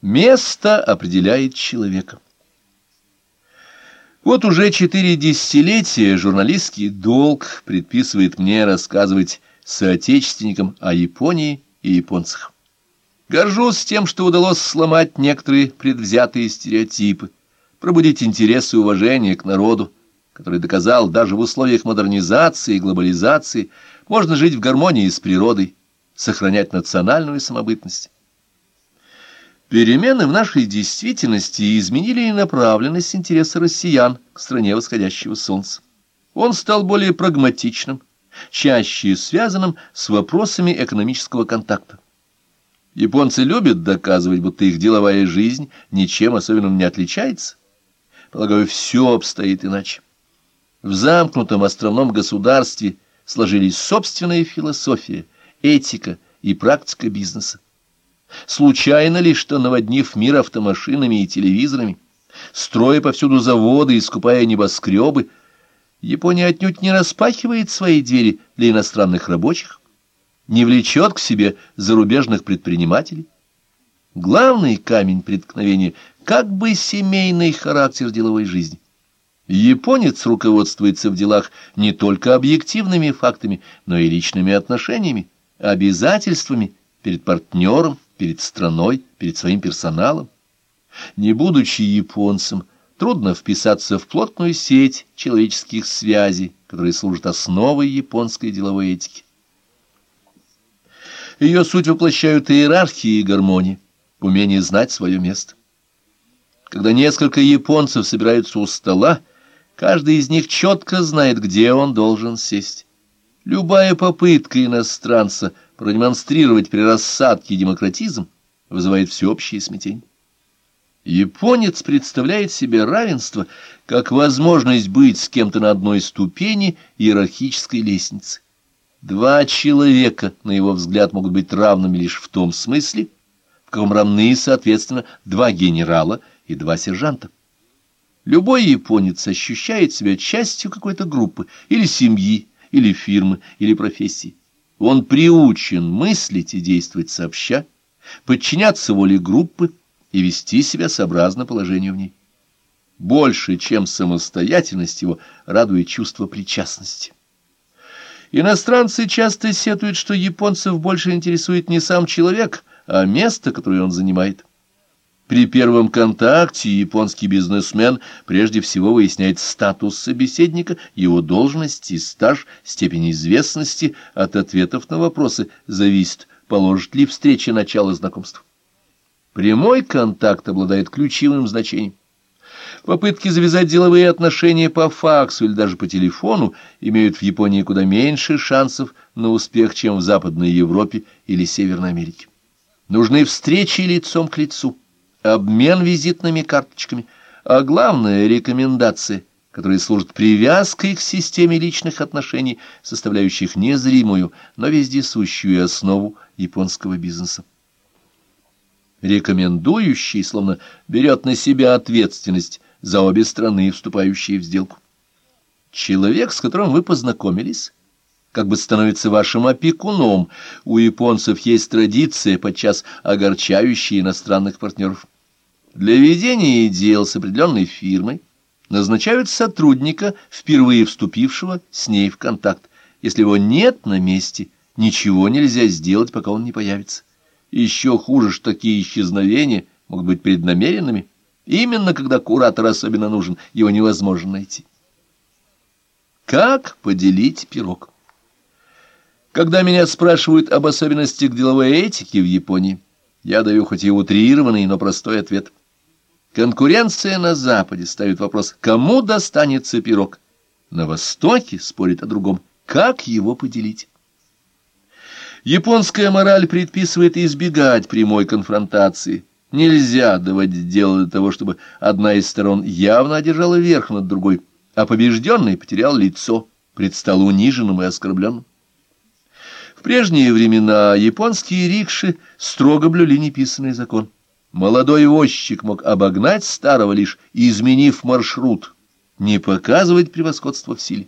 Место определяет человека. Вот уже четыре десятилетия журналистский долг предписывает мне рассказывать соотечественникам о Японии и японцах. Горжусь тем, что удалось сломать некоторые предвзятые стереотипы, пробудить интерес и уважение к народу, который доказал, даже в условиях модернизации и глобализации можно жить в гармонии с природой, сохранять национальную самобытность. Перемены в нашей действительности изменили направленность интереса россиян к стране восходящего солнца. Он стал более прагматичным, чаще связанным с вопросами экономического контакта. Японцы любят доказывать, будто их деловая жизнь ничем особенным не отличается. Полагаю, все обстоит иначе. В замкнутом островном государстве сложились собственная философия, этика и практика бизнеса. Случайно ли, что, наводнив мир автомашинами и телевизорами, строя повсюду заводы и скупая небоскребы, Япония отнюдь не распахивает свои двери для иностранных рабочих, не влечет к себе зарубежных предпринимателей? Главный камень преткновения – как бы семейный характер деловой жизни. Японец руководствуется в делах не только объективными фактами, но и личными отношениями, обязательствами перед партнером, перед страной, перед своим персоналом. Не будучи японцем, трудно вписаться в плотную сеть человеческих связей, которые служат основой японской деловой этики. Ее суть воплощают иерархии и гармонии, умение знать свое место. Когда несколько японцев собираются у стола, каждый из них четко знает, где он должен сесть. Любая попытка иностранца продемонстрировать при рассадке демократизм вызывает всеобщее смятение. Японец представляет себе равенство как возможность быть с кем-то на одной ступени иерархической лестницы. Два человека, на его взгляд, могут быть равными лишь в том смысле, в каком равны, соответственно, два генерала и два сержанта. Любой японец ощущает себя частью какой-то группы или семьи, или фирмы, или профессии. Он приучен мыслить и действовать сообща, подчиняться воле группы и вести себя сообразно положению в ней. Больше, чем самостоятельность его, радует чувство причастности. Иностранцы часто сетуют, что японцев больше интересует не сам человек, а место, которое он занимает. При первом контакте японский бизнесмен прежде всего выясняет статус собеседника, его должность и стаж, степень известности. От ответов на вопросы зависит, положит ли встреча начало знакомства. Прямой контакт обладает ключевым значением. Попытки завязать деловые отношения по факсу или даже по телефону имеют в Японии куда меньше шансов на успех, чем в Западной Европе или Северной Америке. Нужны встречи лицом к лицу обмен визитными карточками, а главное — рекомендации, которые служат привязкой к системе личных отношений, составляющих незримую, но вездесущую основу японского бизнеса. Рекомендующий, словно берет на себя ответственность за обе страны, вступающие в сделку. Человек, с которым вы познакомились, как бы становится вашим опекуном. У японцев есть традиция, подчас огорчающая иностранных партнеров. Для ведения дел с определенной фирмой назначают сотрудника, впервые вступившего с ней в контакт. Если его нет на месте, ничего нельзя сделать, пока он не появится. Еще хуже, что такие исчезновения могут быть преднамеренными. Именно когда куратор особенно нужен, его невозможно найти. Как поделить пирог? Когда меня спрашивают об особенностях деловой этики в Японии, я даю хоть и утрированный, но простой ответ. Конкуренция на Западе ставит вопрос, кому достанется пирог. На Востоке спорит о другом, как его поделить. Японская мораль предписывает избегать прямой конфронтации. Нельзя доводить дело до того, чтобы одна из сторон явно одержала верх над другой, а побежденный потерял лицо, предстал униженным и оскорбленным. В прежние времена японские рикши строго блюли неписанный закон. Молодой возчик мог обогнать старого, лишь изменив маршрут, не показывать превосходство в силе.